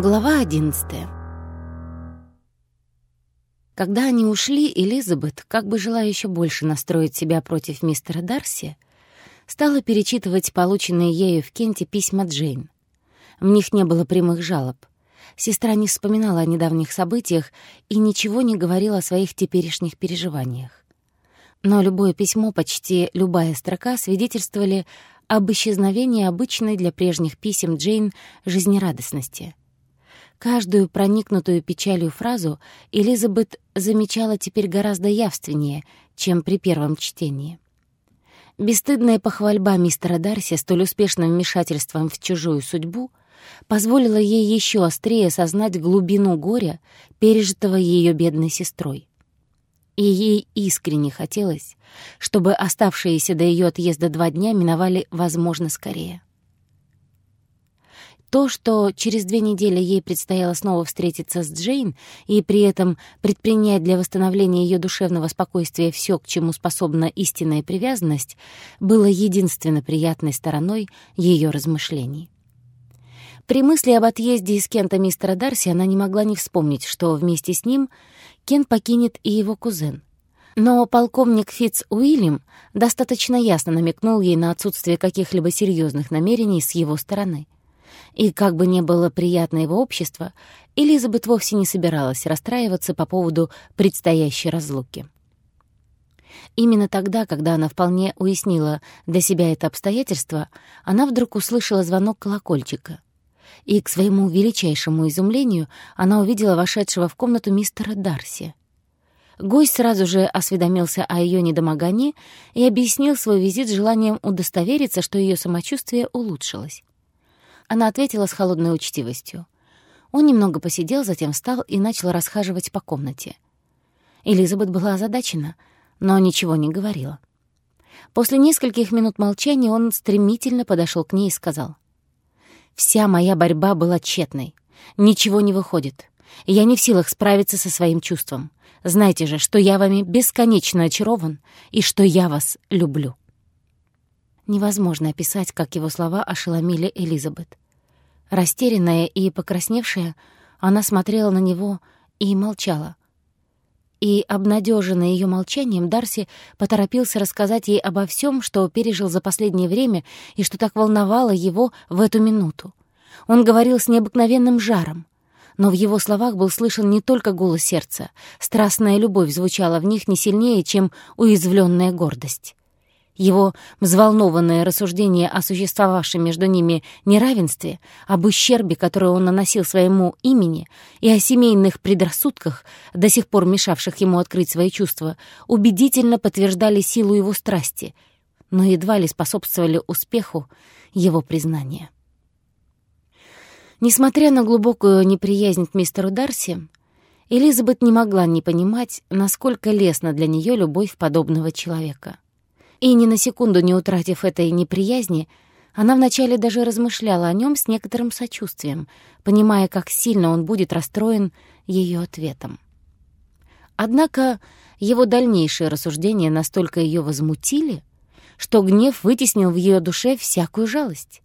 Глава одиннадцатая. Когда они ушли, Элизабет, как бы желая еще больше настроить себя против мистера Дарси, стала перечитывать полученные ею в Кенте письма Джейн. В них не было прямых жалоб. Сестра не вспоминала о недавних событиях и ничего не говорила о своих теперешних переживаниях. Но любое письмо, почти любая строка свидетельствовали об исчезновении обычной для прежних писем Джейн жизнерадостности. Каждую проникнутую печалью фразу Элизабет замечала теперь гораздо явственнее, чем при первом чтении. Бесстыдная похвальба мистера Дарси столь успешным вмешательством в чужую судьбу позволила ей еще острее осознать глубину горя, пережитого ее бедной сестрой. И ей искренне хотелось, чтобы оставшиеся до ее отъезда два дня миновали, возможно, скорее. То, что через две недели ей предстояло снова встретиться с Джейн и при этом предпринять для восстановления ее душевного спокойствия все, к чему способна истинная привязанность, было единственно приятной стороной ее размышлений. При мысли об отъезде из Кента мистера Дарси она не могла не вспомнить, что вместе с ним Кент покинет и его кузен. Но полковник Фитц Уильям достаточно ясно намекнул ей на отсутствие каких-либо серьезных намерений с его стороны — и как бы не было приятно его общество, Элизабет вовсе не собиралась расстраиваться по поводу предстоящей разлуки. Именно тогда, когда она вполне уяснила для себя это обстоятельство, она вдруг услышала звонок колокольчика. И, к своему величайшему изумлению, она увидела вошедшего в комнату мистера Дарси. Гость сразу же осведомился о ее недомогании и объяснил свой визит желанием удостовериться, что ее самочувствие улучшилось. Она ответила с холодной учтивостью. Он немного посидел, затем встал и начал расхаживать по комнате. Элизабет была озадачена, но ничего не говорила. После нескольких минут молчания он стремительно подошел к ней и сказал. «Вся моя борьба была тщетной. Ничего не выходит. Я не в силах справиться со своим чувством. Знайте же, что я вами бесконечно очарован и что я вас люблю». Невозможно описать, как его слова ошеломили Элизабет. Растерянная и покрасневшая, она смотрела на него и молчала. И, обнадеженный ее молчанием, Дарси поторопился рассказать ей обо всем, что пережил за последнее время и что так волновало его в эту минуту. Он говорил с необыкновенным жаром, но в его словах был слышен не только голос сердца, страстная любовь звучала в них не сильнее, чем уязвленная гордость. Его взволнованное рассуждение о существовавшем между ними неравенстве, об ущербе, который он наносил своему имени, и о семейных предрассудках, до сих пор мешавших ему открыть свои чувства, убедительно подтверждали силу его страсти, но едва ли способствовали успеху его признания. Несмотря на глубокую неприязнь к мистеру Дарси, Элизабет не могла не понимать, насколько лестна для нее любовь подобного человека — и ни на секунду не утратив этой неприязни, она вначале даже размышляла о нем с некоторым сочувствием, понимая, как сильно он будет расстроен ее ответом. Однако его дальнейшие рассуждения настолько ее возмутили, что гнев вытеснил в ее душе всякую жалость.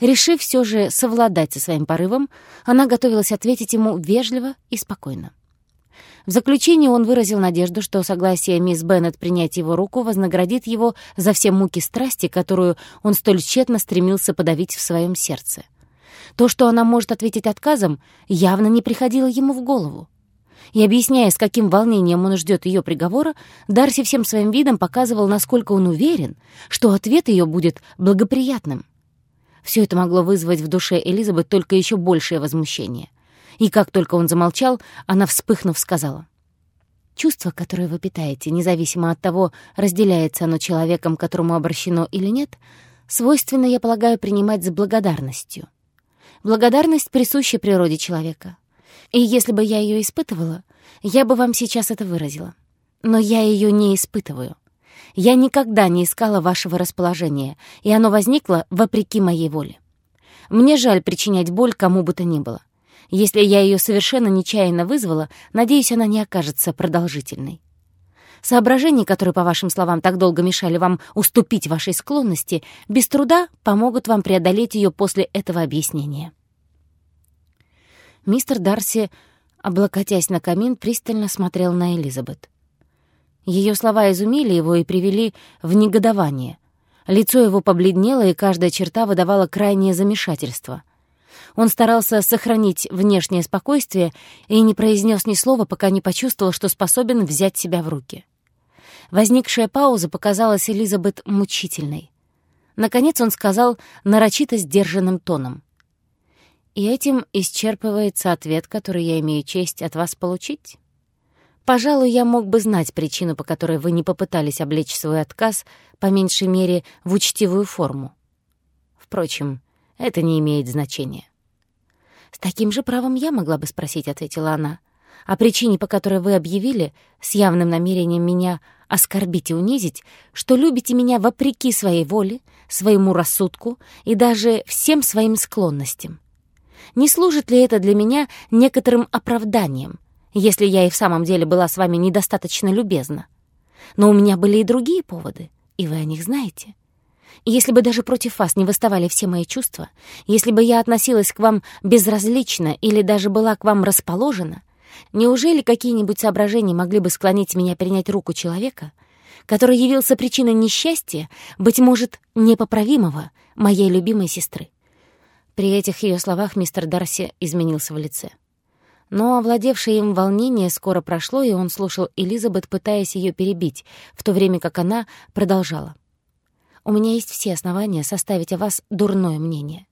Решив все же совладать со своим порывом, она готовилась ответить ему вежливо и спокойно. В заключение он выразил надежду, что согласие мисс Беннет принять его руку вознаградит его за все муки страсти, которую он столь тщетно стремился подавить в своем сердце. То, что она может ответить отказом, явно не приходило ему в голову. И объясняя, с каким волнением он ждет ее приговора, Дарси всем своим видом показывал, насколько он уверен, что ответ ее будет благоприятным. Все это могло вызвать в душе Элизабет только еще большее возмущение — и как только он замолчал, она, вспыхнув, сказала. «Чувство, которое вы питаете, независимо от того, разделяется оно человеком, которому обращено или нет, свойственно, я полагаю, принимать с благодарностью. Благодарность присуща природе человека. И если бы я ее испытывала, я бы вам сейчас это выразила. Но я ее не испытываю. Я никогда не искала вашего расположения, и оно возникло вопреки моей воле. Мне жаль причинять боль кому бы то ни было. Если я ее совершенно нечаянно вызвала, надеюсь, она не окажется продолжительной. Соображения, которые, по вашим словам, так долго мешали вам уступить вашей склонности, без труда помогут вам преодолеть ее после этого объяснения. Мистер Дарси, облокотясь на камин, пристально смотрел на Элизабет. Ее слова изумили его и привели в негодование. Лицо его побледнело, и каждая черта выдавала крайнее замешательство. Он старался сохранить внешнее спокойствие и не произнес ни слова, пока не почувствовал, что способен взять себя в руки. Возникшая пауза показалась Элизабет мучительной. Наконец он сказал нарочито сдержанным тоном. «И этим исчерпывается ответ, который я имею честь от вас получить?» Пожалуй, я мог бы знать причину, по которой вы не попытались облечь свой отказ, по меньшей мере, в учтивую форму. Впрочем, это не имеет значения. «С таким же правом я могла бы спросить», — ответила она. «О причине, по которой вы объявили, с явным намерением меня оскорбить и унизить, что любите меня вопреки своей воле, своему рассудку и даже всем своим склонностям. Не служит ли это для меня некоторым оправданием, если я и в самом деле была с вами недостаточно любезна? Но у меня были и другие поводы, и вы о них знаете. Если бы даже против вас не выставали все мои чувства, если бы я относилась к вам безразлично или даже была к вам расположена, неужели какие-нибудь соображения могли бы склонить меня принять руку человека, который явился причиной несчастья, быть может, непоправимого, моей любимой сестры? При этих ее словах мистер Дарси изменился в лице. Но овладевшее им волнение скоро прошло, и он слушал Элизабет, пытаясь ее перебить, в то время как она продолжала. У меня есть все основания составить о вас дурное мнение.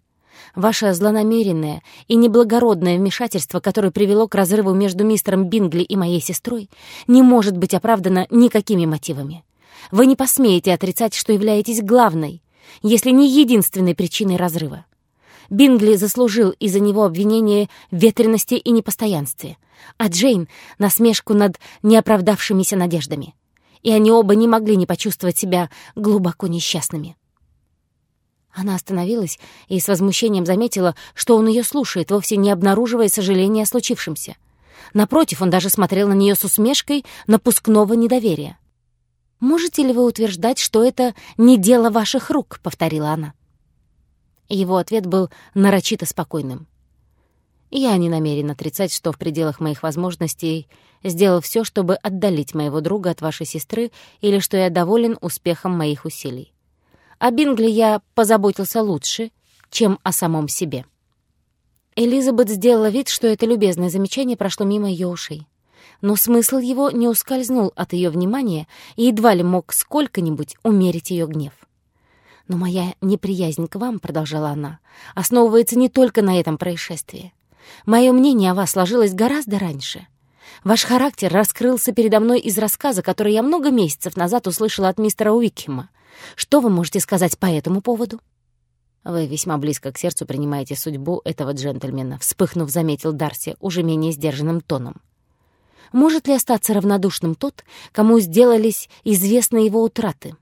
Ваше злонамеренное и неблагородное вмешательство, которое привело к разрыву между мистером Бингли и моей сестрой, не может быть оправдано никакими мотивами. Вы не посмеете отрицать, что являетесь главной, если не единственной причиной разрыва. Бингли заслужил из-за него обвинение в ветренности и непостоянстве, а Джейн — насмешку над неоправдавшимися надеждами и они оба не могли не почувствовать себя глубоко несчастными. Она остановилась и с возмущением заметила, что он ее слушает, вовсе не обнаруживая сожаления о случившемся. Напротив, он даже смотрел на нее с усмешкой напускного недоверия. «Можете ли вы утверждать, что это не дело ваших рук?» — повторила она. Его ответ был нарочито спокойным. Я не намерен отрицать, что в пределах моих возможностей сделал все, чтобы отдалить моего друга от вашей сестры, или что я доволен успехом моих усилий. О Бингли я позаботился лучше, чем о самом себе. Элизабет сделала вид, что это любезное замечание прошло мимо ее ушей. Но смысл его не ускользнул от ее внимания и едва ли мог сколько-нибудь умерить ее гнев. «Но моя неприязнь к вам, — продолжала она, — основывается не только на этом происшествии. Мое мнение о вас сложилось гораздо раньше. Ваш характер раскрылся передо мной из рассказа, который я много месяцев назад услышала от мистера Уикхема. Что вы можете сказать по этому поводу?» «Вы весьма близко к сердцу принимаете судьбу этого джентльмена», — вспыхнув, заметил Дарси уже менее сдержанным тоном. «Может ли остаться равнодушным тот, кому сделались известны его утраты?»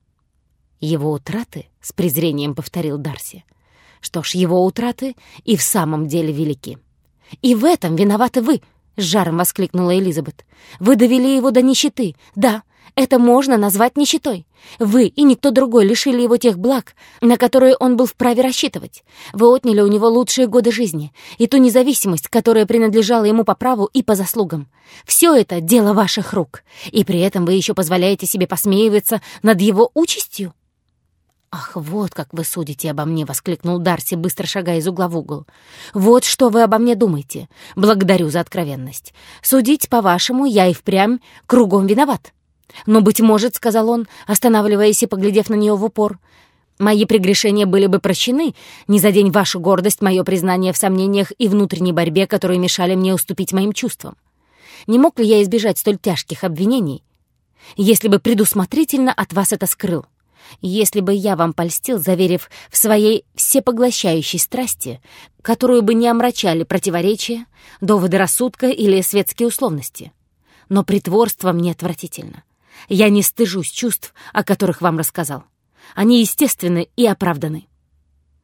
«Его утраты?» — с презрением повторил Дарси. «Что ж, его утраты и в самом деле велики. И в этом виноваты вы!» — с жаром воскликнула Элизабет. «Вы довели его до нищеты. Да, это можно назвать нищетой. Вы и никто другой лишили его тех благ, на которые он был вправе рассчитывать. Вы отняли у него лучшие годы жизни и ту независимость, которая принадлежала ему по праву и по заслугам. Все это — дело ваших рук, и при этом вы еще позволяете себе посмеиваться над его участью». «Ах, вот как вы судите обо мне!» — воскликнул Дарси, быстро шагая из угла в угол. «Вот что вы обо мне думаете. Благодарю за откровенность. Судить, по-вашему, я и впрямь кругом виноват. Но, быть может, — сказал он, останавливаясь и поглядев на нее в упор, — мои прегрешения были бы прощены, не за день вашу гордость, мое признание в сомнениях и внутренней борьбе, которые мешали мне уступить моим чувствам. Не мог ли я избежать столь тяжких обвинений, если бы предусмотрительно от вас это скрыл?» Если бы я вам польстил, заверив в своей всепоглощающей страсти, которую бы не омрачали противоречия, доводы рассудка или светские условности. Но притворство мне отвратительно. Я не стыжусь чувств, о которых вам рассказал. Они естественны и оправданы.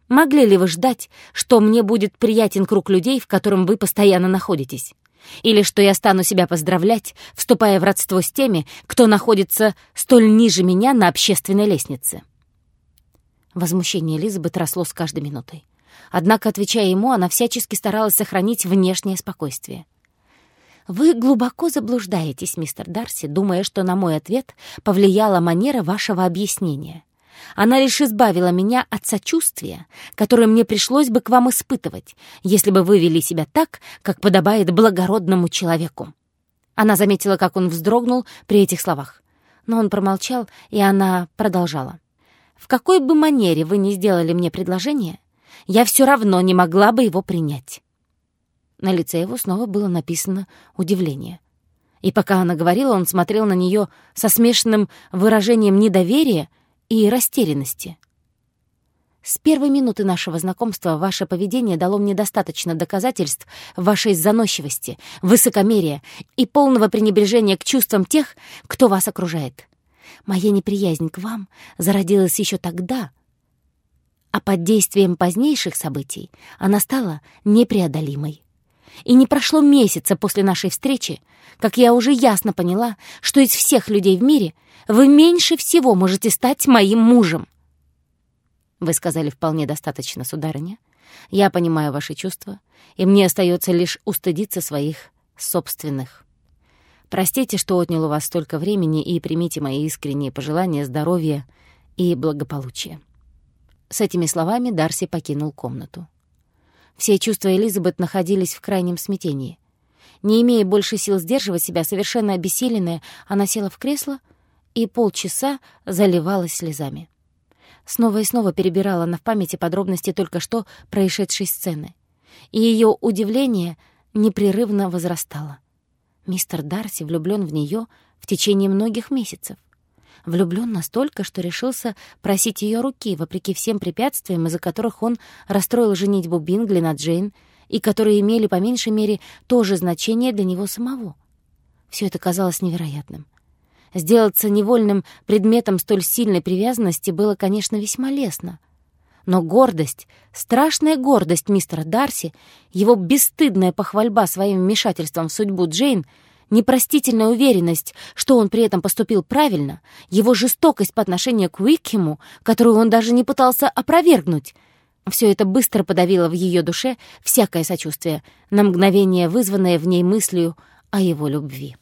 Могли ли вы ждать, что мне будет приятен круг людей, в котором вы постоянно находитесь? Или что я стану себя поздравлять, вступая в родство с теми, кто находится столь ниже меня на общественной лестнице. Возмущение Элизабет росло с каждой минутой. Однако, отвечая ему, она всячески старалась сохранить внешнее спокойствие. «Вы глубоко заблуждаетесь, мистер Дарси, думая, что на мой ответ повлияла манера вашего объяснения. Она лишь избавила меня от сочувствия, которое мне пришлось бы к вам испытывать, если бы вы вели себя так, как подобает благородному человеку». Она заметила, как он вздрогнул при этих словах. Но он промолчал, и она продолжала. «В какой бы манере вы ни сделали мне предложение, я все равно не могла бы его принять». На лице его снова было написано удивление. И пока она говорила, он смотрел на нее со смешанным выражением недоверия и растерянности. С первой минуты нашего знакомства ваше поведение дало мне достаточно доказательств вашей заносчивости, высокомерия и полного пренебрежения к чувствам тех, кто вас окружает. Моя неприязнь к вам зародилась еще тогда, а под действием позднейших событий она стала непреодолимой. И не прошло месяца после нашей встречи, как я уже ясно поняла, что из всех людей в мире вы меньше всего можете стать моим мужем. Вы сказали вполне достаточно, сударыня. Я понимаю ваши чувства, и мне остается лишь устыдиться своих собственных. Простите, что отнял у вас столько времени, и примите мои искренние пожелания здоровья и благополучия. С этими словами Дарси покинул комнату. Все чувства Элизабет находились в крайнем смятении. Не имея больше сил сдерживать себя, совершенно обессиленная, она села в кресло и полчаса заливалась слезами. Снова и снова перебирала она в памяти подробности только что происшедшей сцены. И ее удивление непрерывно возрастало. Мистер Дарси влюблен в нее в течение многих месяцев. Влюблен настолько, что решился просить ее руки, вопреки всем препятствиям, из-за которых он расстроил женитьбу Бингли на Джейн, и которые имели по меньшей мере то же значение для него самого. Все это казалось невероятным. Сделаться невольным предметом столь сильной привязанности было, конечно, весьма лестно. Но гордость, страшная гордость мистера Дарси, его бесстыдная похвальба своим вмешательством в судьбу Джейн — непростительная уверенность, что он при этом поступил правильно, его жестокость по отношению к Уикхему, которую он даже не пытался опровергнуть, все это быстро подавило в ее душе всякое сочувствие, на мгновение вызванное в ней мыслью о его любви.